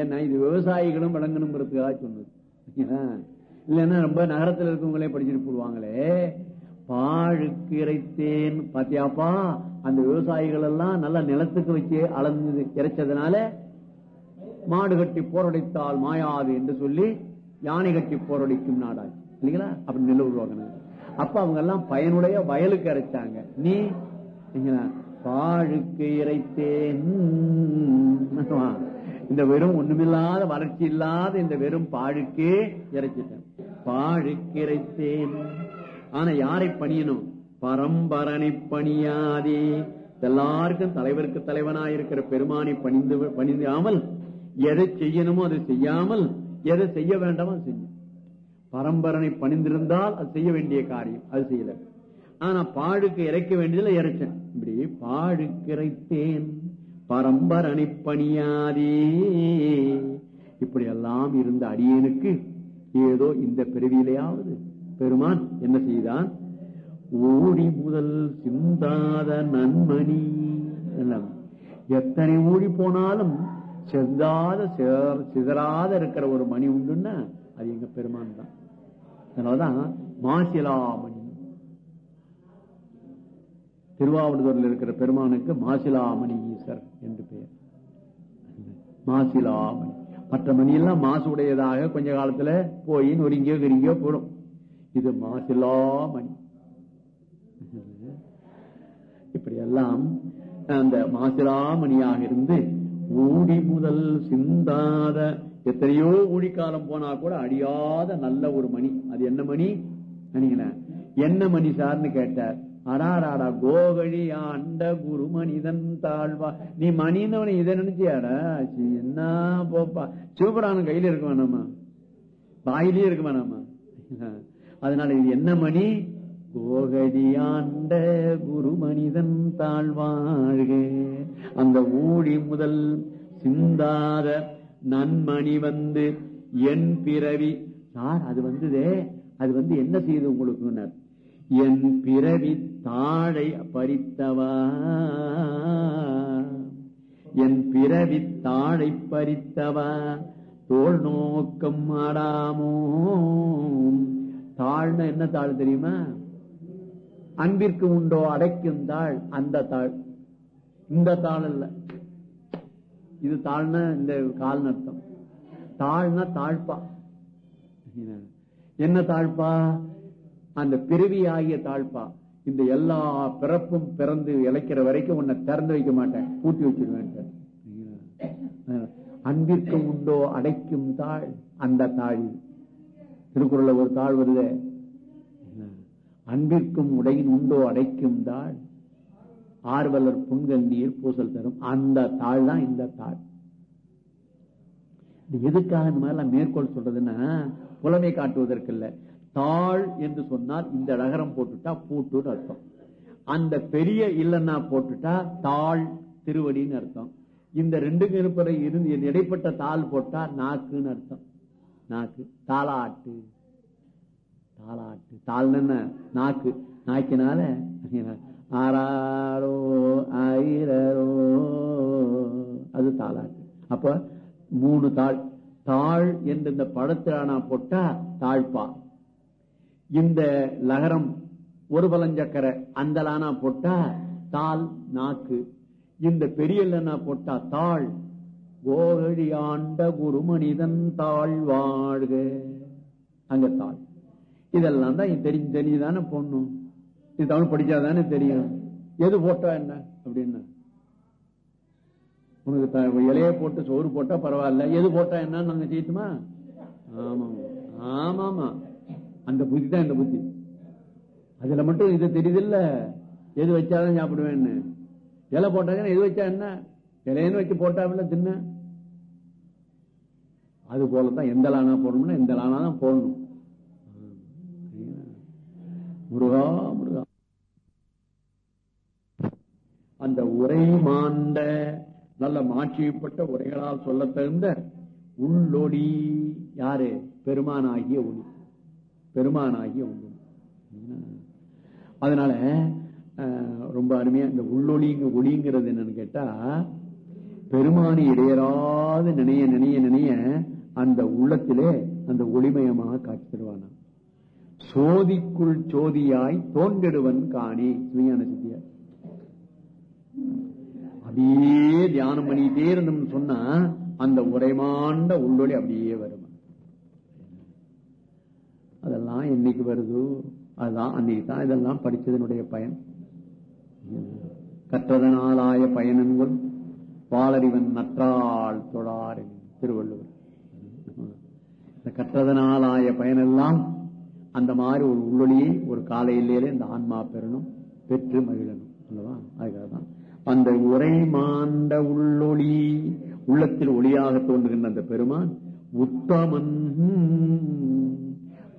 ஏன்னா இது விவசாயிகளும் விளங்கணுங்கிறதுக்காக சொன்னது. இல்லைன்னா ரொம்ப நகரத்தில் இருக்கவங்களே படிச்சுட்டு போடுவாங்களே. பாழுக்கு இறைத்தேன் பாத்தியாப்பா அந்த விவசாயிகள் எல்லாம் நல்லா நிலத்துக்கு வச்சு அளந்து இறைச்சதுனால மாடு கட்டி போரடித்தால் மாயாது என்று சொல்லி யானை கட்டி போரடிக்கும் நாடாச்சு. இல்லைங்களா? அப்படி நெல் உருவாக்கணும் அப்ப அவங்க எல்லாம் பயனுடைய வயலுக்கு இறைச்சாங்க நீ பாழுக்கு இறைத்தேன். இந்த வெறும் ஒண்ணுமில்லாத வளர்ச்சி இல்லாத இந்த வெறும் பாழுக்கே இறைச்சிட்டேன் பாழுக்கு இறைத்தேன். ஆனா யாரை பணியணும்? பரம்பரனை பணியாதே. எல்லாருக்கும் தலைவருக்கு தலைவனாயிருக்கிற பெருமானை பணிந்து பணிந்தாமல் எதை செய்யணுமோ அதை செய்யாமல் எதை செய்ய வேண்டாமோ அது செய்யும். பரம்பரனை பணிந்திருந்தால் அது செய்ய வேண்டிய காரியம் அது செய்யல. ஆனா பாடுக்கு இறைக்க வேண்டியதுல இறைச்சேன். இப்படி பாடுக்கு இறைத்தேன். பரம்பரணி பணியாதே இப்படி எல்லாம் இருந்த அடியனுக்கு ஏதோ இந்த பிறவியிலேயாவது பெருமான் என்ன செய்தான்? ஓடி முதல் சிந்தாத நன்மணி எத்தனை ஓடி போனாலும் செந்தாத சிதறாத இருக்கிற ஒரு மணி உண்டுன்னா அது எங்க பெருமான் தான். அதனாலதான் மாசிலாமணி திருவாவூர்ல இருக்கிற பெருமானுக்கு மாசிலாமணி ஈஸ்வர் என்று பெயர். மாசிலாமணி. மற்ற மணியெல்லாம் மாசு உடையதாக கொஞ்ச காலத்துல போய் நொறுங்கியோ கிருங்கியோ போடும். இது மாசிலாமணி. இப்படி எல்லாம் அந்த மாசிலாமணியாக இருந்து ஊடி முதல் சிந்தாத எத்தனையோ ஊழிக்காலம் போனா கூட அடியாத நல்ல ஒரு மணி. அது என்ன மணி? என்ன மணி சார்னு கேட்டார். அடாராடா கோகழி ஆண்ட குரு மனிதன் தாழ்வா. நீ மணின்னு இதை நினைச்சியாடா என்ன போப்பா. சிவபுராணம் கையில இருக்க வேணாமா வாயிலே இருக்க வேணாமா அதனால இது என்ன மணி? கோகடியாண்ட குரு மனிதன் தாழ்வாழ்க அந்த ஊழி முதல் சிந்தாத நன்மணி வந்து என் பிறவி. சார் அது வந்ததே. அது வந்து என்ன செய்யுது உங்களுக்கு? என் பிறவி தாழை பறித்தவா? என் பிறவி தாழை பறித்தவா? தோல் நோக்கம் மாறாமோ? தாழ்னா என்ன தாழ் தெரியுமா? அன்பிற்கு உண்டோ அடைக்கும் தாழ் அந்த தாழ். இந்த தாழ் அல்ல. இது தாழ்னா இந்த கால் நர்த்தம் தாழ்னா தாழ்ப்பா. என்ன தாழ்ப்பா? அந்த பிறவி ஆகிய தாழ்ப்பா இந்த எல்லா பிறப்பும் பிறந்து இழைக்கிற வரைக்கும் உன்னை திறந்து வைக்க மாட்டேன். பூட்டி வச்சிருவேன் அன்பிற்கு உண்டோ அடைக்கும் தாழ் அந்த தாழ். திருக்குறள் ஒரு தாழ் வருது. அன்பிற்கும் உடையின் உண்டோ அடைக்கும் தாழ். ஆர்வலர் புன்கண்ணீர் பூசல் தரும் அந்த தாழ் தான் இந்த தாழ். எதுக்காக இந்த மாதிரிலாம் மேற்கோள் சொல்றதுன்னா புலமை காட்டுவதற்கு இல்லை தாழ் என்று சொன்னால் இந்த நகரம் போட்டுட்டா பூட்டுன்னு அர்த்தம். அந்த பெரிய இல்லைன்னா போட்டுட்டா தாழ் திருவடின்னு அர்த்தம். இந்த ரெண்டுக்கு இருப்பதை இருந்து இடைப்பட்ட தாள் போட்டா நாக்குன்னு அர்த்தம். நாக்கு தாளாட்டு. தாளாட்டு. தாள் என்ன? நாக்கு. நாக்கினால ஆறாரோ ஆயிரோ அது தாளாட்டு. அப்ப மூணு தாள். தாழ் என்று இந்த படத்திலானா போட்டா தாழ்பா இந்த லகரம் ஒரு பலஞ்சக்கர அந்த லானா போட்டா தாள் நாக்கு. இந்த பெரிய லனா போட்டா தாள். கோகழி ஆண்ட குரு மனிதன் தாழ் வாழ்க. அங்க தாள். இதெல்லாம் தான் தெரிஞ்சு தெரிஞ்சுதானே போடணும் இது தமிழ் படிச்சாதானே தெரியும். எது போட்டா என்ன? அப்படின்னு. உனக்கு இலைய போட்டு சோறு போட்டா பரவாயில்ல. எது போட்டா என்னன்னு நாங்க செய்யட்டுமா ஆமா ஆமாமா. அந்த புத்தி தான் இந்த புத்தி. அதுல மட்டும் இது தெரியுதில்ல எது வச்சாதான் சாப்பிடுவேன்னு. இலை போட்டாங்கன்னா எது வச்சா என்ன? இலையன்னு வச்சு போட்டாவில்ல தின்ன. அது போலதான் எந்த லானா போடணும்னா எந்த லானா தான் போடணும். முருகா முருகா. அந்த உரை மாண்ட நல்ல மாற்றியப்பட்ட உரைகளால் சொல்ல தகுந்த உள்ளொளி யாரு? பெருமானாகிய ஒளி. பெருமானாகி ஒளி அதனால ரொம்ப அருமையா இந்த உள்ளொளிங்க ஒளிங்கிறது என்னன்னு கேட்டா பெருமானி இடையராது நினைய நினைய நினைய அந்த உள்ளத்திலே அந்த ஒளிமயமாக காட்சி தருவானா சோதிக்குள் சோதியாய் தோன்றிடுவன் காணி. சுமையான சித்தியார் அப்படியே தியானம் பண்ணிட்டே இருந்தோம்னு சொன்னா அந்த உரைமாண்ட உள்ளொளி அப்படியே வரும். அதெல்லாம் இன்னைக்கு வருதோ? அதுதான் அன்னைக்கு தான் இதெல்லாம் படிச்சதனுடைய பயன். கற்றதனாலாய பயனன்கள். பாலறிவன் நற்றாள் தொழார் திருவள்ளுவர். இந்த கற்றதனாலாய பயனெல்லாம் அந்த மாதிரி ஒரு உள்ளொளியை ஒரு காலையிலேயே இந்த ஆன்மா பெறணும் பெற்று மகிழணும். அல்லவா? அதுக்காக தான் அந்த உரை மாண்ட உள்ளொளி உள்ளத்தில் ஒளியாக தோன்றுகின்ற அந்த பெருமான் உத்தமன்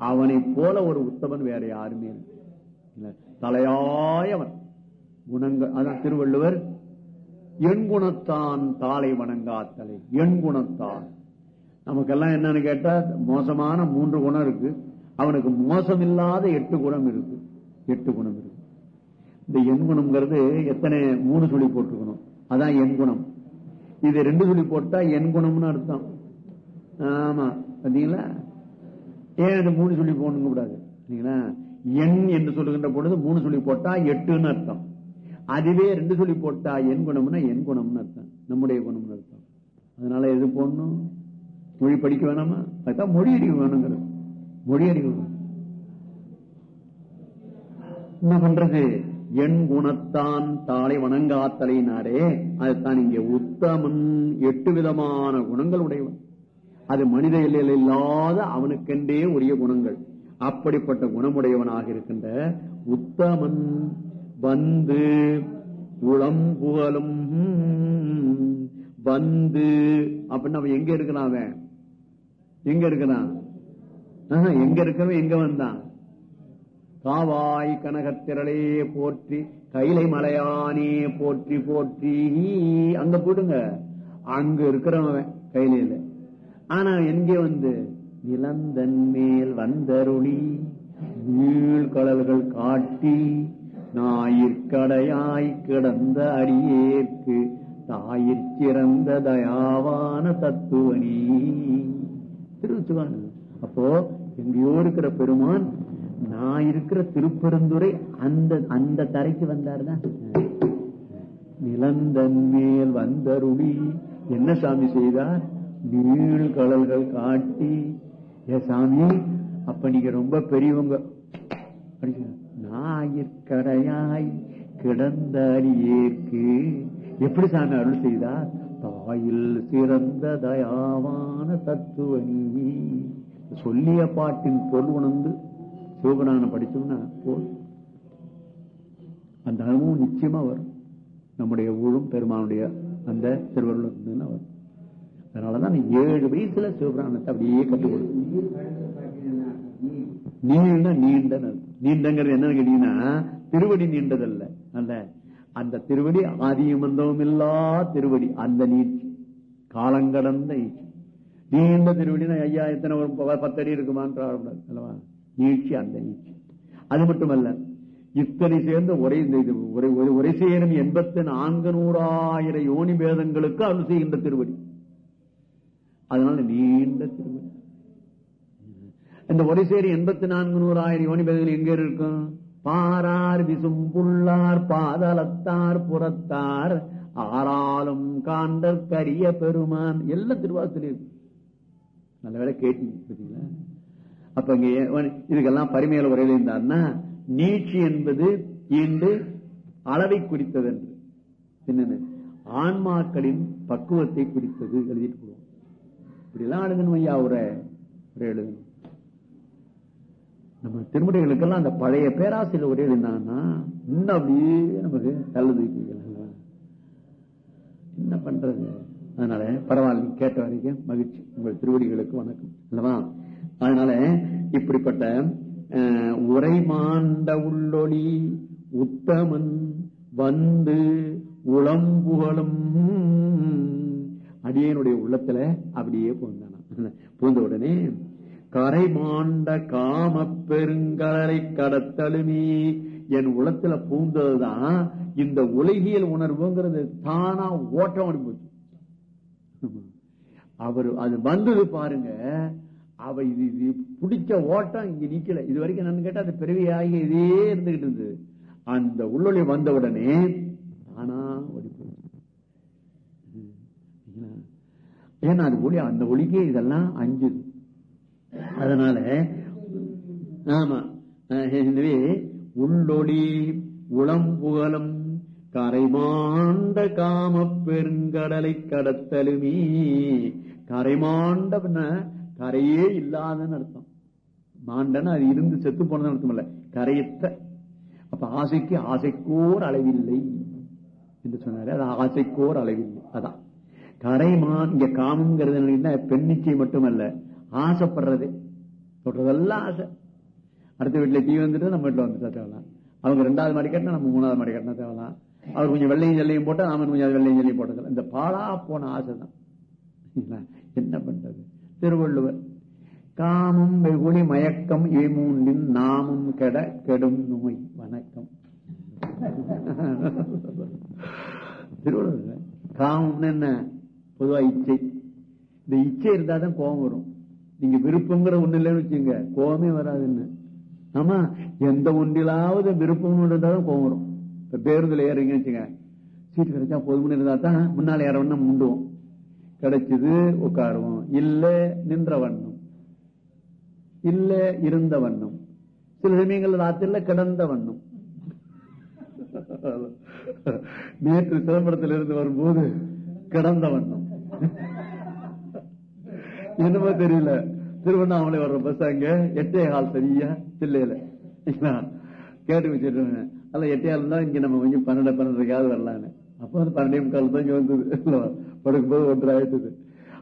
அவனை போல ஒரு உத்தமன் வேற யாருமே இல்லை. தலையாயவன். குணங்கள் அதான் திருவள்ளுவர் எண் குணத்தான் தாளை வணங்காத்தலை எண் குணத்தான். நமக்கெல்லாம் என்னன்னு கேட்டா மோசமான மூன்று குணம் இருக்கு. அவனுக்கு மோசமில்லாத எட்டு குணம் இருக்கு. எட்டு குணம் இருக்கு. இந்த எண் குணம்ங்கிறது எத்தனை மூணு சொல்லி போட்டுக்கணும் அதான் எண் குணம். இது ரெண்டு சொல்லி போட்டா எண் குணம்னு அர்த்தம். ஆமா பாத்தீங்களா ஏன் மூணு சொல்லி போடணும் கூடாது எண் என்று சொல்லுகின்ற பொழுது மூணு சொல்லி போட்டா எட்டுன்னு அர்த்தம். அதுவே ரெண்டு சொல்லி போட்டா என் குணம்னா என் குணம்னு அர்த்தம். நம்முடைய குணம்னு அர்த்தம். அதனால எது போடணும்? மொழி படிக்க வேணாமா? அதுதான் மொழி அறிவு வேணுங்கிறது. மொழி அறிவு. என்ன பண்றது? என் குணத்தான் தாளை வணங்காத்தலைனாரே அதுதான் இங்கே உத்தமன். எட்டு விதமான குணங்கள் உடையவன். அது மனித எல்லையில் இல்லாத அவனுக்கென்றே உரிய குணங்கள். அப்படிப்பட்ட குணமுடையவனாக இருக்கின்ற உத்தமன் வந்து உளம் புகழும் வந்து அப்படின்னு அவன் எங்க இருக்கிறான் அவன்? எங்க இருக்கிறான்? எங்க இருக்கிறவன் எங்க வந்தான்? காவாய் கனகத்திரளே போற்றி கைலை மலையானே போற்றி போற்றி அங்க போடுங்க அங்க இருக்கிறவன் கையில ஆனா எங்கே வந்து? நிலந்தன் மேல் வந்தருளி நீழ்கடல்கள் காட்டி ஞாயிற்கடையாய் கிடந்த அடியேற்கு தாயிற் சிறந்த தயாவான தத்துவனி. திருச்சுவான் அப்போ எங்கேயோ இருக்கிற பெருமான் நான் இருக்கிற திருப்பெருந்துரை அந்த அந்த தரைக்கு வந்தாருதான் நிலந்தன் மேல் வந்தருளி என்ன சாமி செய்தார்? நீழ்கடல்கள் காட்டி ஏ சாமி அப்ப நீங்க ரொம்ப பெரியவங்க. நாயிற்கரையாய் கிடந்த அடியேற்கு. எப்படி சாமி அருள் செய்தார்? தாயில் சிறந்த தயாவான தத்துவனி சொல்லிய பாட்டின் பொருள் உணர்ந்து சிவபுராணம் படிச்சோம்னா போல் அந்த அனுபவம் நிச்சயமா வரும். நம்முடைய ஊழும் பெருமானுடைய அந்த திருவருள் வரும். அதனாலதான் ஏழு வயசுல சிவபுராணத்தை அப்படியே கற்றுக் நீண்ட நீண்ட நீண்டங்கிறது என்னன்னு கேட்டீங்கன்னா திருவடி நீண்டதல்ல. அல்ல அந்த திருவடி ஆதியமந்தவும் இல்லா திருவடி. அந்த நீட்சி. காலங்கடந்த நீட்சி. நீண்ட திருவடினா ஐயா எத்தனை ஒரு பத்தடி இருக்குமான்னு அல்லவா? நீட்சி அந்த நீட்சி. அது மட்டுமல்ல இத்தனை சேர்ந்த ஒரே இந்த இது ஒரே ஒரே சேரும் எண்பத்தி நான்கு நூறாயிரம் யோனி பேதங்களுக்கு அருள் செய்கின்ற திருவடி. அதனால நீண்ட திருவடி இந்த ஒரே சேரி எண்பத்தி நான்கு நூறு ஆயிரம் பேதங்கள் எங்க இருக்கும்? பாரார் விசும் புள்ளார் பாதலத்தார் புறத்தார் ஆறாலும் காண்டர் கரிய பெருமான். எல்லாம் திருவாசல் இருக்கு நல்ல வேலை கேட்டீங்க அப்ப இங்க இதுக்கெல்லாம் பரிமையில உரையில இருந்தார்னா நீட்சி என்பது ஈண்டு அளவை குறித்தது என்று என்னன்னு ஆன்மாக்களின் பக்குவத்தை குறித்தது எழுதிட்டு இப்படி எல்லாம் ஐயா உரை எழுதணும் நம்ம திருமுறைகளுக்கெல்லாம் அந்த பழைய பேராசிரியர் ஒரே எழுதினாங்கன்னா இன்னும் அப்படியே நமக்கு தள்ளுது என்ன பண்றது? அதனால பரவாயில்ல கேட்ட வரைக்கும் மகிழ்ச்சி. உங்கள் திருவடிகளுக்கு வணக்கம் அல்லவா? அதனால இப்படிப்பட்ட உரைமாண்ட உள்ளொளி உத்தமன் வந்து உளம்புகழும் அடியனுடைய உள்ளத்துல அப்படியே பூந்தானா பூந்த உடனே கரை மாண்ட காம பெருங்கலரை கடத்தலுமே என் உளத்துல பூந்ததுதான் இந்த உலகியல் உணர்வுங்கிறது தானா ஓட்டம் அனுப்பிச்சு அவர் அது வந்தது பாருங்க அவ இது இது பிடிச்ச ஓட்டம் இங்க நிக்கல. இது வரைக்கும் என்னன்னு கேட்டா அது பிறவியாகி இதே இருந்துகிட்டு இருந்தது. அந்த உள்ளொளி வந்த உடனே தானா ஒரு போச்சு ம். ஏன்னா அது ஒளி அந்த ஒளிக்கே இதெல்லாம் அஞ்சுது அதனால ஆமா உள்ளொடி எனவே உளம் புகழும் கரைமாண்ட காம பெருங்கடலை கடத்தலுமே. கரைமாண்ட கரையே இல்லாதன்னு அர்த்தம். மாண்டன்னு அது இருந்து செத்து போனதுன்னு அர்த்தம் இல்ல. கரையற்ற. அப்ப ஆசைக்கு ஆசைக்கோர் அளவில்லை. என்று சொன்னாரு. அது ஆசைக்கோர் அளவில்லை. அதான். கரைமான் இங்க காமங்கிறது என்ன பெண்ணிச்சை மட்டுமல்ல ஆசைப்படுறது. சொல்றதெல்லாம் ஆசை. அடுத்த வீட்டுல டீ வந்துட்டு நம்ம வீட்டுல வந்துட்டா தேவலாம் அவங்க ரெண்டாவது மாடி கட்டினா நம்ம மூணாவது மாடி கட்டினா தேவலாம் அவர் கொஞ்சம் வெள்ளையும் ஜல்லையும் போட்டா நாம கொஞ்சம் வெள்ளையும் ஜல்லையும் போட்டது இந்த பாலா போன ஆசை தான் என்ன பண்றது? திருவள்ளுவர். காமம் வெகுளி மயக்கம் இவை மூன்றின் நாமும் கெட கெடும் நோய் வணக்கம். திருவள்ளுவர். காமம்னு என்ன? பொதுவா இச்சை. இந்த இச்சை இருந்தா தான் கோபம் வரும். நீங்க விருப்பங்கிற ஒண்ணு இல்லைன்னு வச்சுங்க கோபமே வராதுன்னு. ஆமா எந்த ஒன்றிலாவது விருப்பம் இருந்தாலும் கோபம் வரும். இப்ப பேருந்துல ஏறீங்கன்னு வச்சுங்க சீட்டு கிடைச்சா போதும்னு இருந்தா தான் முன்னால ஏறவன்னா முண்டுவோம். கிடைச்சது உட்காருவோம். இல்ல நின்ற வண்ணம். இல்ல இருந்த வண்ணம். சில சமயங்கள் ராத்திரில கிடந்த வண்ணம். நேற்று சிதம்பரத்தில் இருந்து வரும்போது கிடந்த வண்ணம். என்னமோ தெரியல. திருவண்ணாமலை வர்ற பஸ் அங்க எட்டே கால் சரியா சில்லையில கேட்டு வச்சிருவேன் அல்ல எட்டே கால் தான் இங்க நம்ம கொஞ்சம் பன்னெண்டு பன்னெண்டுக்காவது வரலான்னு. அப்போ வந்து பன்னெண்டே முக்கால் தான் இங்க வந்தது படுக்கும்போது ஒன்று ஆயிட்டது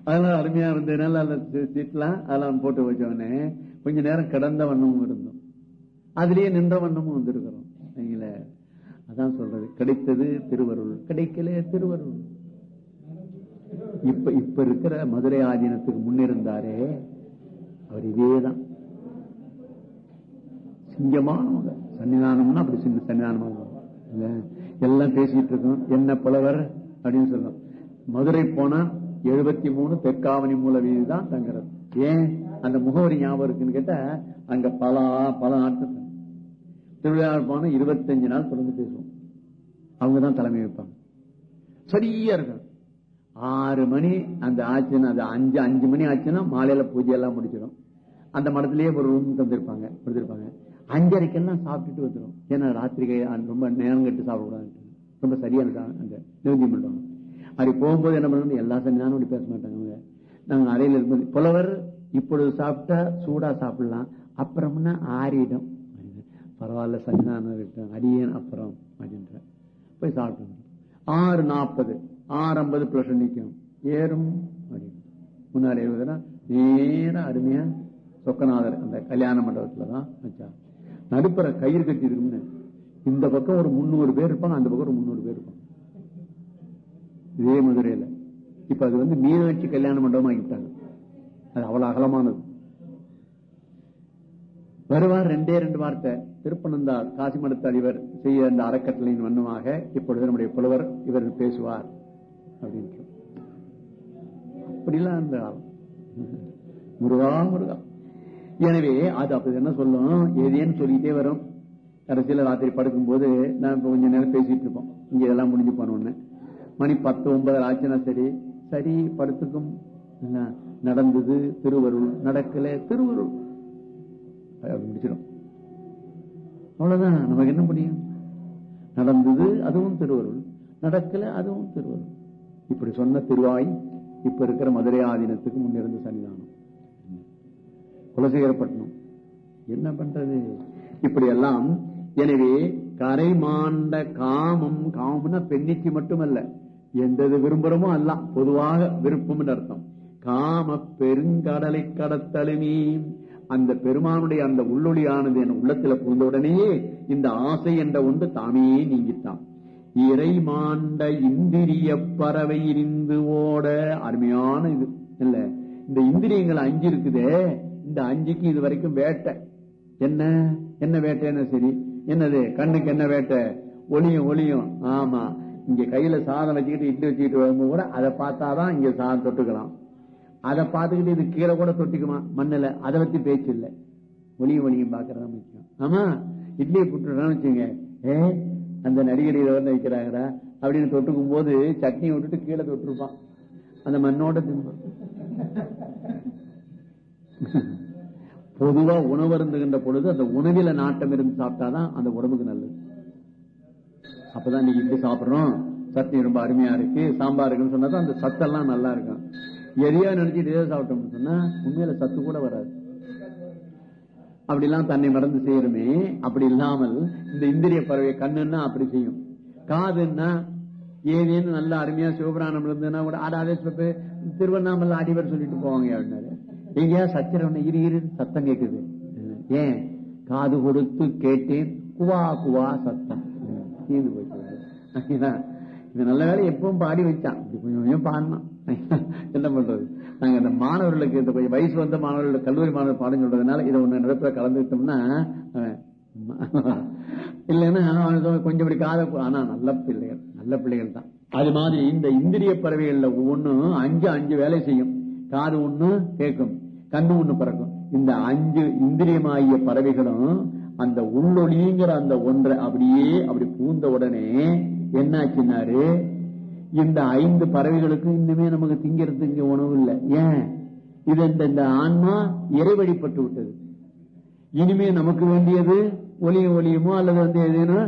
அதெல்லாம் அருமையா இருந்ததுனால அந்த சீட்லாம் அதெல்லாம் போட்டு வச்சவனே கொஞ்ச நேரம் கடந்த வண்ணமும் இருந்தோம். அதுலயே நின்ற வண்ணமும் வந்திருக்கிறோம். அதான் சொல்றது. கிடைத்தது திருவருள். கிடைக்கல திருவருள். இப்ப இப்ப இருக்கிற மதுரை ஆதீனத்துக்கு முன்னிருந்தாரே அவர் இதேதான். சிங்கமானவங்க. சன்னிதானம்னா அப்படி சின்ன சன்னிதானமாக இல்ல எல்லாம் பேசிட்டு இருக்கோம். என்ன புலவர் அப்படின்னு சொல்லும் மதுரை போனா எழுபத்தி மூணு தெற்காவணி மூல வீதி தான் தங்குறது. ஏன்? அந்த முகவரி ஞாபகம் இருக்குன்னு கேட்டா அங்க பல பல நாட்கள் திருவிழா போனா இருபத்தஞ்சு நாள் தொடர்ந்து பேசுவோம். அவங்கதான் தலைமை வைப்பாங்க. சரியா இருக்கும். ஆறு மணி அந்த ஆச்சுன்னா அது அஞ்சு அஞ்சு மணி ஆச்சுன்னா மாலையில பூஜை எல்லாம் முடிச்சிடும். அந்த மடத்திலேயே ஒரு ரூம் தந்திருப்பாங்க கொடுத்திருப்பாங்க. அஞ்சரைக்கெல்லாம் சாப்பிட்டுட்டு வந்துடும் ஏன்னா ராத்திரிகை ரொம்ப நேரம் கட்டு சாப்பிடக்கூடாது ரொம்ப சரியான அந்த நிறுத்தி பண்ணுவாங்க அப்படி போகும்போது என்ன பண்ணணும் எல்லா சன்னிதானம் அப்படி பேச மாட்டாங்க அவங்க. நாங்க அறையில் இருக்கும்போது புலவர் இப்பொழுது சாப்பிட்டா சூடா சாப்பிடலாம். அப்புறம்னா ஆறிடும். பரவாயில்ல சன்னிதானம் இருக்கட்டும் அடியேன் அப்புறம் அப்படின்ற. போய் சாப்பிட்டு ஆறு நாற்பது. ஆறு ஐம்பது பிளஸ் நிற்கும் ஏறும் முன்னாடி எழுபதுனா நேரம் அருமையா சொக்கநாதர் அந்த கல்யாண மண்டபத்துலதான் வச்சா நடுப்புற கயிறு கட்டி இருக்கும்னு. இந்த பக்கம் ஒரு முன்னூறு பேர் இருப்பாங்க அந்த பக்கம் ஒரு முன்னூறு பேர் இருப்பாங்க. இதே மதுரையில. இப்ப அது வந்து மீனாட்சி கல்யாண மண்டபம் ஆகிட்டாங்க அது அவ்வளவு அகலமானது. வருவார் ரெண்டே ரெண்டு வார்த்தை. திருப்பனந்தார் காசிமடத்த அதிபர் செய்ய அந்த அறக்கட்டளையின் வண்ணமாக இப்பொழுது நம்முடைய புலவர் இவர் பேசுவார். அப்படின்ட்டு. அப்படிலாம் காலம் முருகா முருகா. எனவே அது அப்படி என்ன சொல்லும்? எதேன்னு சொல்லிட்டே வரும். கடைசியில ராத்திரி படுக்கும் போது நான் கொஞ்ச நேரம் பேசிட்டு இருப்போம் இங்க இதெல்லாம் முடிஞ்சு போனோன்னு மணி பத்து ஒன்பது ஆச்சுன்னா சரி. சரி படுத்துக்கும். நடந்தது திருவருள். நடக்கல திருவருள். முடிச்சிடும் அவ்வளவுதான். நமக்கு என்ன முடியும் நடந்தது அதுவும் திருவருள். நடக்கல அதுவும் திருவருள். இப்படி சொன்ன திருவாய் இப்ப இருக்கிற மதுரை ஆதீனத்துக்கு முன்னிருந்து சன்னிதானம். குலசேகரப்பட்டினம். என்ன பண்றது? இப்படி எல்லாம் எனவே கரை மாண்ட காமம் காமம்னா பெண்ணிக்கு மட்டுமல்ல. எந்தது விரும்புறமோ அல்ல பொதுவாக விருப்பம் அர்த்தம். காம பெருங்கடலை கடத்தலுமே. அந்த பெருமானுடைய அந்த உள்ளொளியானது என் உள்ளத்துல புகுந்த உடனேயே இந்த ஆசை என்ற ஒன்று தாமே நீங்கித்தான். இறை மாண்ட இந்திரிய பறவை இருந்து ஓட அருமையான இது. இல்ல இந்த இந்திரியங்கள் அஞ்சு இருக்குதே இந்த அஞ்சுக்கு இது வரைக்கும் வேட்டை. என்ன? என்ன வேட்டைன்னு சரி என்னது? கண்ணுக்கு என்ன வேட்டை? ஒளியும் ஒளியும். ஆமா. இங்க கையில சாதம் வச்சுக்கிட்டு இட்லி வச்சுக்கிட்டு வரும்போது கூட அதை பார்த்தாதான் இங்க சாதம் தொட்டுக்கலாம். அதை பார்த்துக்கிட்டு இது கீழே கூட தொட்டிக்குமா? மண்ணில். அதை வச்சு பேச்சு இல்லை. ஒளியும் ஒளியும் பாக்குறதா முக்கியம். ஆமா. இட்லியை புட்டுறான்னு வச்சுங்க ஏ அந்த நடிகர் இதை வந்து வைக்கிறாங்கடா அப்படின்னு தொட்டுக்கும் போது சட்னி விட்டுட்டு கீழே தொட்டிருப்பான். அந்த மண்ணோட தின்பான் பொதுவா உணவு இருந்துகின்ற பொழுது அந்த உணவில நாட்டம் இருந்து சாப்பிட்டாதான் அந்த உடம்புக்கு நல்லது. அப்பதான் நீங்க இப்படி சாப்பிடுறோம். சட்னி ரொம்ப அருமையா இருக்கு. சாம்பார் இருக்குன்னு சொன்னா அந்த சத்தெல்லாம் நல்லா இருக்கும். எதையா நினைச்சிட்டு எதை சாப்பிட்டோம்னு சொன்னா உண்மையில சத்து கூட வராது. அப்படிலாம் தன்னை மறந்து செய்யறமே. அப்படி இல்லாமல் இந்த இந்திரிய பறவை கண்ணுன்னா அப்படி செய்யும். காதுன்னா ஏதேன்னு நல்ல அருமையா சிவபுராணம் இருந்ததுன்னா கூட ஆடாதே திருவண்ணாமலை அடிவர் சொல்லிட்டு போவாங்க அப்படின்னாரு. எங்கேயா சச்சரவன இரு இரு சத்தம் கேக்குது. ஏன்? காது கொடுத்து கேட்டேன் குவா குவா சத்தம். தீர்ந்து போயிட்டு இது நல்ல வேலை எப்பவும் பாடி வச்சான். கொஞ்சம் கொஞ்சம் பாடினான் என்ன பண்றது? நாங்க இந்த மாணவர்களுக்கு இந்த வயசு வந்த மாணவர்கள் கல்லூரி மாணவர் பாடம் சொல்றதுனால இதை ஒண்ணு நடப்ப கலந்துக்கிட்டோம்னா இல்லைன்னா கொஞ்சம் இப்படி காத ஆனா நல்ல பிள்ளைகள் நல்ல பிள்ளைகள் தான். அது மாதிரி இந்த இந்திரிய பறவைகள்ல ஒவ்வொன்றும் அஞ்சு அஞ்சு வேலை செய்யும். காது ஒண்ணு கேட்கும் கண்ணு ஒண்ணு பறக்கும். இந்த அஞ்சு இந்திரியமாகிய பறவைகளும் அந்த உள்ளொளிங்கிற அந்த ஒன்றை அப்படியே அப்படி பூந்த உடனே என்னாச்சுன்னாரு? இந்த ஐந்து பறவைகளுக்கு இன்னுமே நமக்கு திங்கிறதுக்கு உணவு இல்லை. ஏன்? இது இந்த ஆன்மா இறைவழிப்பட்டு விட்டது. இனிமே நமக்கு வேண்டியது ஒலிய ஒலியமோ அல்லது வந்து எதுனா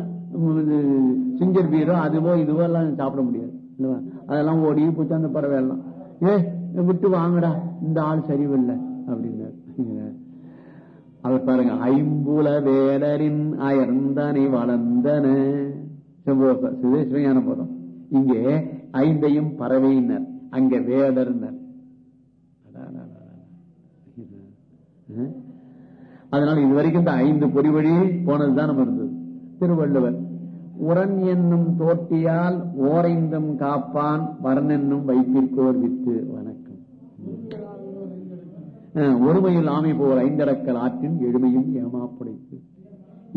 சிங்கர் பீரோ அதுவோ இதுவோ எல்லாம் சாப்பிட முடியாது. அதெல்லாம் ஓடி போச்சு அந்த பறவை எல்லாம். ஏ விட்டு வாங்கடா. இந்த ஆள் சரிவில்லை அப்படின்னாரு. அவர் பாருங்க ஐம்புல வேடரின் அயர்ந்தனை வளர்ந்தன. சிவஞான போதும் இங்கே ஐந்தையும் பறவையினர் அங்க வேடர்னர். அதனால இதுவரைக்கும் இந்த ஐந்து பொறி வழி போனதுதான் நம்ம இருந்தது. திருவள்ளுவர் உரன் என்னும் தோட்டியால் ஓரைந்தும் காப்பான் வரன் என்னும் வைப்பிற்கோர் வித்து வணக்கம். ஒருமையில் ஆமை போர் ஐந்தடக்கல் ஆற்றின் எழுமையும் ஏமாப்படைத்து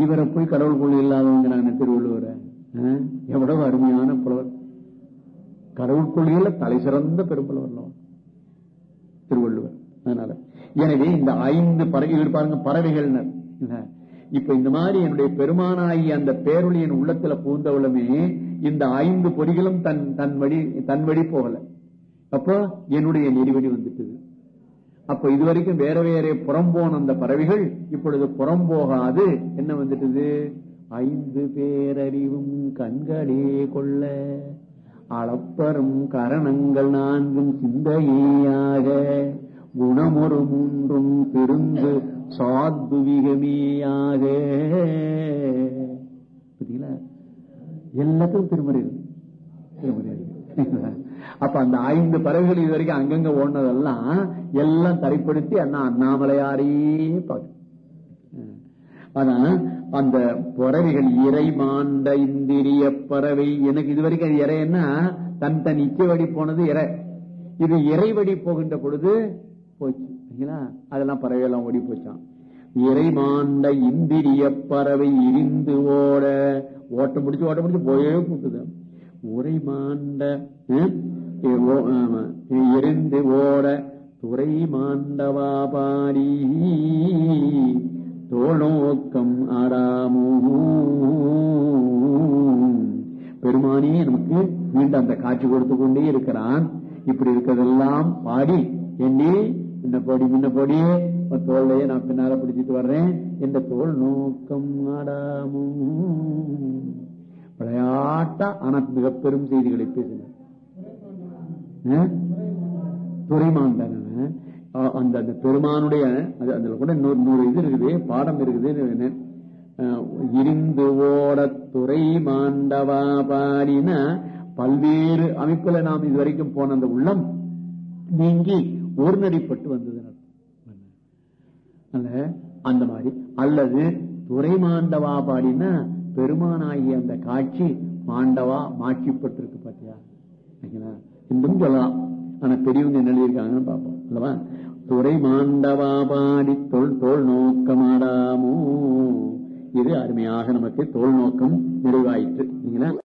இவரை போய் கடவுள் கொள்ளு இல்லாதவங்க திருவள்ளுவரை. எவ்வளவு அருமையான புலவர். கடவுள் கொள்கையில தலை சிறந்த பெரும்புலவர் திருவள்ளுவர். அதனால. எனவே இந்த ஐந்து பறவைகள் பாருங்க பறவைகள் இப்ப இந்த மாதிரி என்னுடைய பெருமானாகி அந்த பேரொழியின் உள்ளத்துல பூந்தவளுமே இந்த ஐந்து பொறிகளும் தன் தன் வழி தன் வழி போகல. அப்போ என்னுடைய நெறிவடி வந்துட்டது. அப்ப இதுவரைக்கும் வேற வேற புறம் போன அந்த பறவைகள் இப்பொழுது புறம் போகாது. என்ன வந்துட்டது? ஐந்து பேரறிவும் கண்களே கொள்ள. அளப்பரும் கரணங்கள் நான்கும் சிந்தையாக. குணமொரு மூன்றும் திருந்து சாத்விகமேயாக எல்லாத்துக்கும் திருமறை திருமறை அப்ப அந்த ஐந்து பறவைகள் இது வரைக்கும் அங்கங்க ஓடினதெல்லாம் எல்லாம் தரைப்படுத்தி அண்ணா அண்ணாமலையாரையே பார்க்க அதான் அந்த பறவைகள் இறை மாண்ட இந்திரிய பறவை. எனக்கு இதுவரைக்கும் அது இறைன்னா தன் தன் இச்சை போனது இறை. இது இறைவடி போகின்ற பொழுது போச்சு அதெல்லாம் பறவை எல்லாம் ஓடி போச்சான் இறை மாண்ட இந்திரிய பறவை இருந்து ஓட ஓட்ட முடிச்சு ஓட்ட முடிச்சு போயே கூட்டுது. உரை மாண்ட எரிந்து ஓட துறை மாண்டவா பாரி. தோழோக்கம் ஆறாமோ பெருமானே நமக்கு மீண்டும் அந்த காட்சி கொடுத்து கொண்டே இருக்கிறான். இப்படி இருக்கிறதெல்லாம் பாடி எண்ணி முன்ன போடி முன்ன போடி தோல்லையே நான் பின்னால பிடிச்சிட்டு வர்றேன். இந்த தோல் நோக்கம் ஆடாமோ விளையாட்டா ஆனா மிக பெரும் செய்திகளை பேசினார். துறைமாந்தன அந்த அந்த பெருமானுடைய அதுல கூட நூறு நூறு இது இருக்குது பாடம் இருக்குது இருந்து ஓட துறை மாண்டவா பாடின பல்வேறு அமைப்புல நாம் இதுவரைக்கும் போன அந்த உள்ளம் நீங்கி ஒரு நடிப்பட்டு வந்தது அந்த மாதிரி. அல்லது துறை மாண்டவா பாடினா பெருமானாகிய அந்த காட்சி மாண்டவா மாட்சிப்பட்டிருக்கு பாத்தியா? இன்னும் சொல்லலாம். ஆனா பெரியவங்க என்ன எழுதியிருக்காங்கன்னு பார்ப்போம். அல்லவா? துறை மாண்டவா பாடி தொல் தோல் நோக்கமாடாமோ? இது அருமையாக நமக்கு தோல் நோக்கம் நிறைவாயிற்று.